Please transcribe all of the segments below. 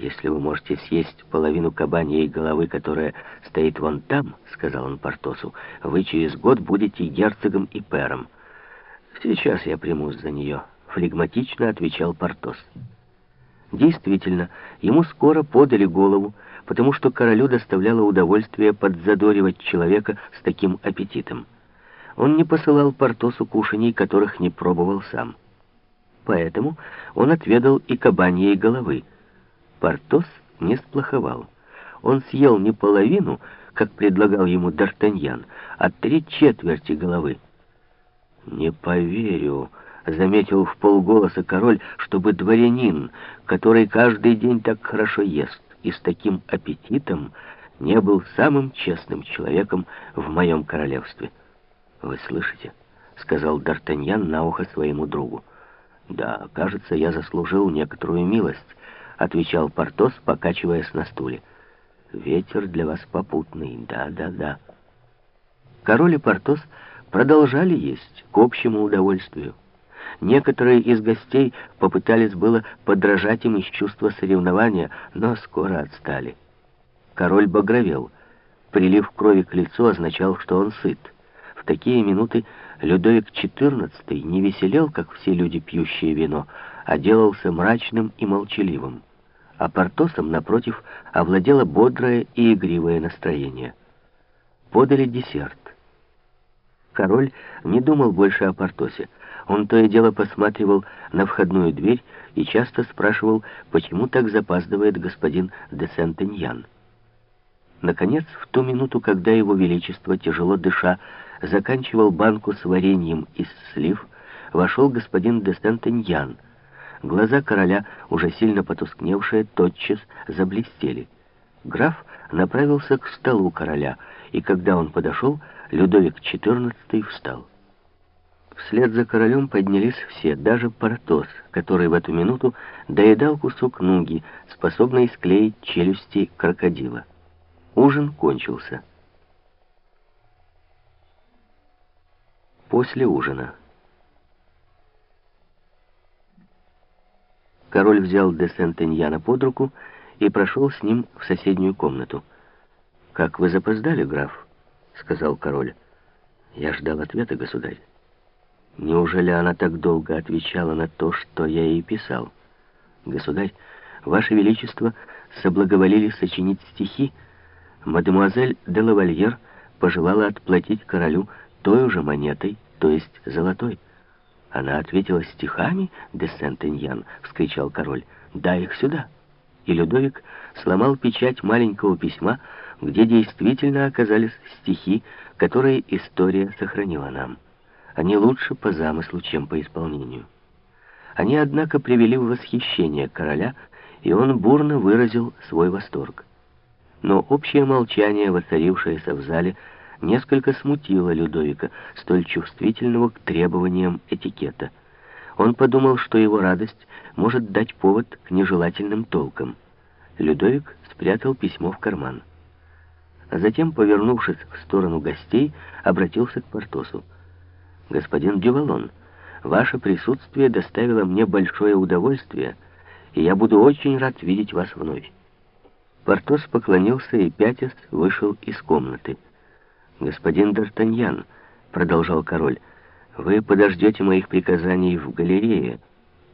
«Если вы можете съесть половину кабаньей головы, которая стоит вон там, — сказал он Портосу, — вы через год будете герцогом и пером». «Сейчас я примусь за нее», — флегматично отвечал Портос. Действительно, ему скоро подали голову, потому что королю доставляло удовольствие подзадоривать человека с таким аппетитом. Он не посылал Портосу кушаний, которых не пробовал сам. Поэтому он отведал и кабаньей головы — Портос не сплоховал. Он съел не половину, как предлагал ему Д'Артаньян, а три четверти головы. «Не поверю», — заметил в полголоса король, «чтобы дворянин, который каждый день так хорошо ест и с таким аппетитом, не был самым честным человеком в моем королевстве». «Вы слышите?» — сказал Д'Артаньян на ухо своему другу. «Да, кажется, я заслужил некоторую милость» отвечал Портос, покачиваясь на стуле. «Ветер для вас попутный, да-да-да». Король и Портос продолжали есть к общему удовольствию. Некоторые из гостей попытались было подражать им из чувства соревнования, но скоро отстали. Король багровел. Прилив крови к лицу означал, что он сыт. В такие минуты Людовик XIV не веселел, как все люди, пьющие вино, а делался мрачным и молчаливым а Портосом, напротив, овладело бодрое и игривое настроение. Подали десерт. Король не думал больше о Портосе. Он то и дело посматривал на входную дверь и часто спрашивал, почему так запаздывает господин де Сентеньян. Наконец, в ту минуту, когда его величество, тяжело дыша, заканчивал банку с вареньем из слив, вошел господин де Сентеньян — Глаза короля, уже сильно потускневшие, тотчас заблестели. Граф направился к столу короля, и когда он подошел, Людовик XIV встал. Вслед за королем поднялись все, даже Портос, который в эту минуту доедал кусок нуги, способный склеить челюсти крокодила. Ужин кончился. После ужина. Король взял де Сентеньяна под руку и прошел с ним в соседнюю комнату. «Как вы запоздали, граф?» — сказал король. «Я ждал ответа, государь. Неужели она так долго отвечала на то, что я ей писал? Государь, ваше величество соблаговолили сочинить стихи. Мадемуазель де лавальер пожелала отплатить королю той же монетой, то есть золотой». Она ответила стихами, де Сент-Эньян, вскричал король. «Дай их сюда!» И Людовик сломал печать маленького письма, где действительно оказались стихи, которые история сохранила нам. Они лучше по замыслу, чем по исполнению. Они, однако, привели в восхищение короля, и он бурно выразил свой восторг. Но общее молчание, воцарившееся в зале, несколько смутило Людовика, столь чувствительного к требованиям этикета. Он подумал, что его радость может дать повод к нежелательным толкам. Людовик спрятал письмо в карман. А затем, повернувшись в сторону гостей, обратился к Портосу. «Господин Дювалон, ваше присутствие доставило мне большое удовольствие, и я буду очень рад видеть вас вновь». Портос поклонился и, пятясь, вышел из комнаты. «Господин Д'Артаньян», — продолжал король, — «вы подождете моих приказаний в галерее.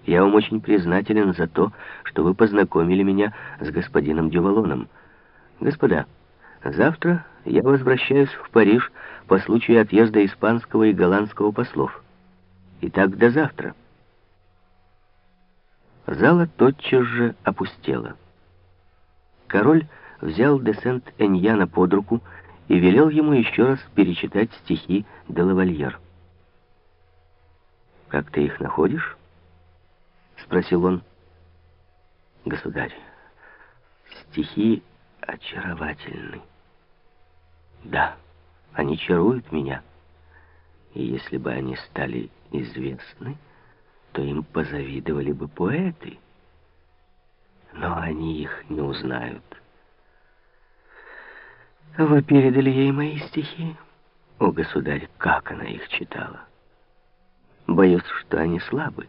Я вам очень признателен за то, что вы познакомили меня с господином Дювалоном. Господа, завтра я возвращаюсь в Париж по случаю отъезда испанского и голландского послов. Итак, до завтра». Зала тотчас же опустела. Король взял де Сент-Эньяна под руку и велел ему еще раз перечитать стихи де лавальер. «Как ты их находишь?» — спросил он. «Государь, стихи очаровательны. Да, они чаруют меня. И если бы они стали известны, то им позавидовали бы поэты. Но они их не узнают». Вы передали ей мои стихи? О, государь, как она их читала! Боюсь, что они слабы.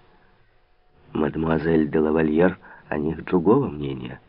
Мадемуазель де лавальер о них другого мнения —